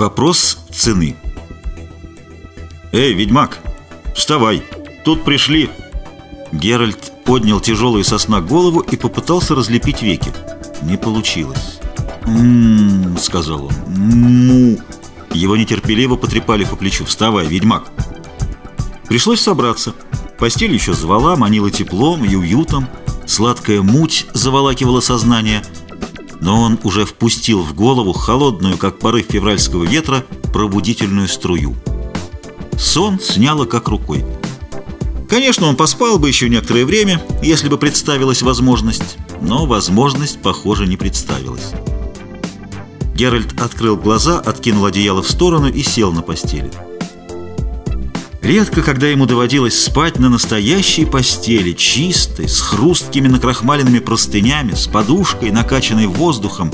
Вопрос цены. «Эй, ведьмак, вставай! Тут пришли!» Геральт поднял тяжелую сосна голову и попытался разлепить веки. Не получилось. «М-м-м», сказал он. «Му». Его нетерпеливо потрепали по плечу. «Вставай, ведьмак!» Пришлось собраться. Постель еще звала, манила теплом и уютом. Сладкая муть заволакивала сознание. Но он уже впустил в голову холодную, как порыв февральского ветра, пробудительную струю. Сон сняло как рукой. Конечно, он поспал бы еще некоторое время, если бы представилась возможность, но возможность, похоже, не представилась. Геральт открыл глаза, откинул одеяло в сторону и сел на постели. Редко, когда ему доводилось спать на настоящей постели, чистой, с хрусткими накрахмаленными простынями, с подушкой, накачанной воздухом.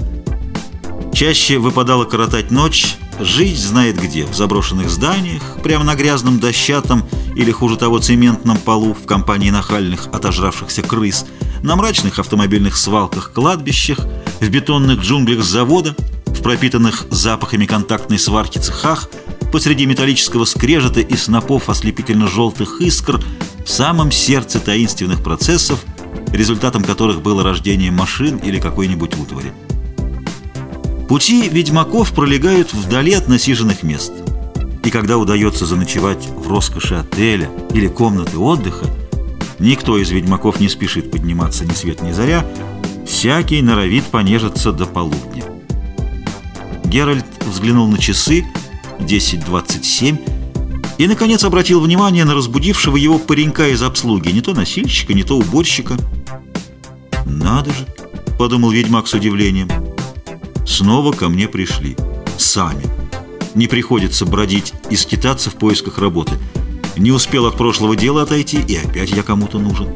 Чаще выпадало коротать ночь, жить знает где, в заброшенных зданиях, прямо на грязном дощатом или, хуже того, цементном полу в компании нахальных отожравшихся крыс, на мрачных автомобильных свалках, кладбищах, в бетонных джунглях завода, в пропитанных запахами контактной сварки цехах – посреди металлического скрежета и снопов ослепительно-желтых искр в самом сердце таинственных процессов, результатом которых было рождение машин или какой-нибудь утвари. Пути ведьмаков пролегают вдали от насиженных мест. И когда удается заночевать в роскоши отеля или комнаты отдыха, никто из ведьмаков не спешит подниматься ни свет ни заря, всякий норовит понежиться до полудня. Геральт взглянул на часы 10.27 и, наконец, обратил внимание на разбудившего его паренька из обслуги, не то носильщика, не то уборщика. «Надо же!» — подумал ведьмак с удивлением. «Снова ко мне пришли. Сами. Не приходится бродить и скитаться в поисках работы. Не успел от прошлого дела отойти, и опять я кому-то нужен.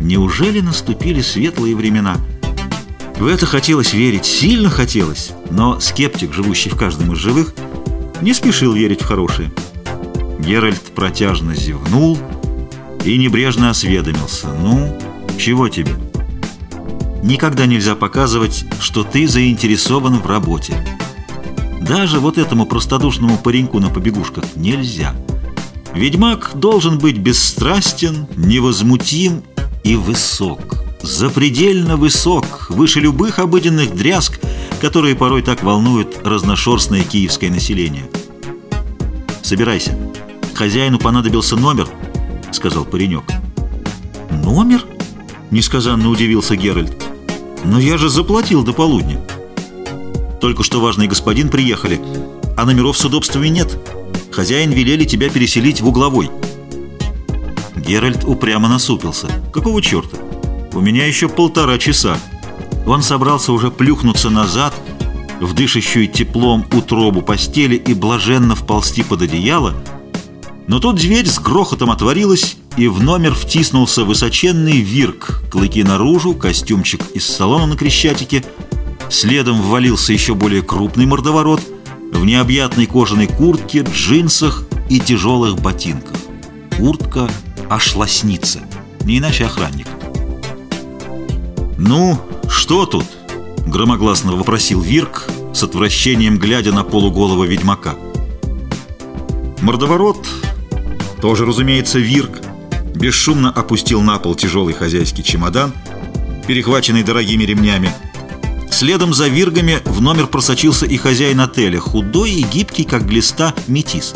Неужели наступили светлые времена?» В это хотелось верить, сильно хотелось, но скептик, живущий в каждом из живых, — не спешил верить в хорошее. Геральт протяжно зевнул и небрежно осведомился. «Ну, чего тебе?» «Никогда нельзя показывать, что ты заинтересован в работе. Даже вот этому простодушному пареньку на побегушках нельзя. Ведьмак должен быть бесстрастен, невозмутим и высок. Запредельно высок, выше любых обыденных дрязг – которые порой так волнуют разношерстное киевское население. «Собирайся. Хозяину понадобился номер», — сказал паренек. «Номер?» — несказанно удивился Геральт. «Но я же заплатил до полудня». «Только что важный господин приехали, а номеров с удобствами нет. Хозяин велели тебя переселить в угловой». Геральт упрямо насупился. «Какого черта? У меня еще полтора часа». Он собрался уже плюхнуться назад, в дышащую теплом утробу постели и блаженно вползти под одеяло, но тут дверь с грохотом отворилась, и в номер втиснулся высоченный вирк, клыки наружу, костюмчик из салона на Крещатике, следом ввалился еще более крупный мордоворот в необъятной кожаной куртке, джинсах и тяжелых ботинках. Куртка аж лоснится, не иначе охранник. «Ну, «Что тут?» — громогласно вопросил Вирк, с отвращением глядя на полуголого ведьмака. Мордоворот, тоже, разумеется, Вирк, бесшумно опустил на пол тяжелый хозяйский чемодан, перехваченный дорогими ремнями. Следом за Виргами в номер просочился и хозяин отеля, худой и гибкий, как глиста, метис.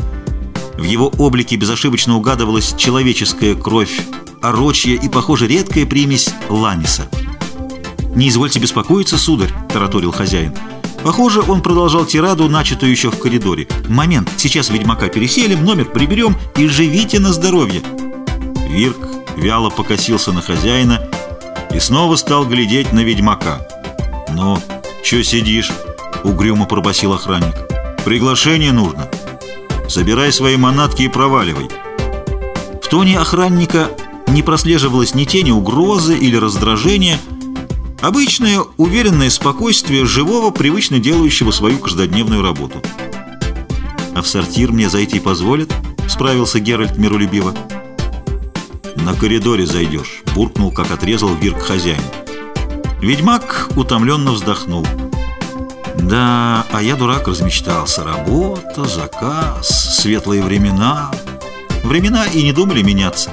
В его облике безошибочно угадывалась человеческая кровь, орочья и, похоже, редкая примесь ламиса — «Не извольте беспокоиться, сударь», — тараторил хозяин. Похоже, он продолжал тираду, начатую еще в коридоре. «Момент, сейчас ведьмака переселим, номер приберем и живите на здоровье». Вирк вяло покосился на хозяина и снова стал глядеть на ведьмака. «Ну, что сидишь?» — угрюмо пробасил охранник. «Приглашение нужно. Собирай свои манатки и проваливай». В тоне охранника не прослеживалось ни тени угрозы или раздражения, Обычное уверенное спокойствие живого, привычно делающего свою каждодневную работу. «А в сортир мне зайти позволят?» — справился Геральт миролюбиво. «На коридоре зайдешь», — буркнул, как отрезал Вирк хозяин. Ведьмак утомленно вздохнул. Да, а я, дурак, размечтался. Работа, заказ, светлые времена. Времена и не думали меняться.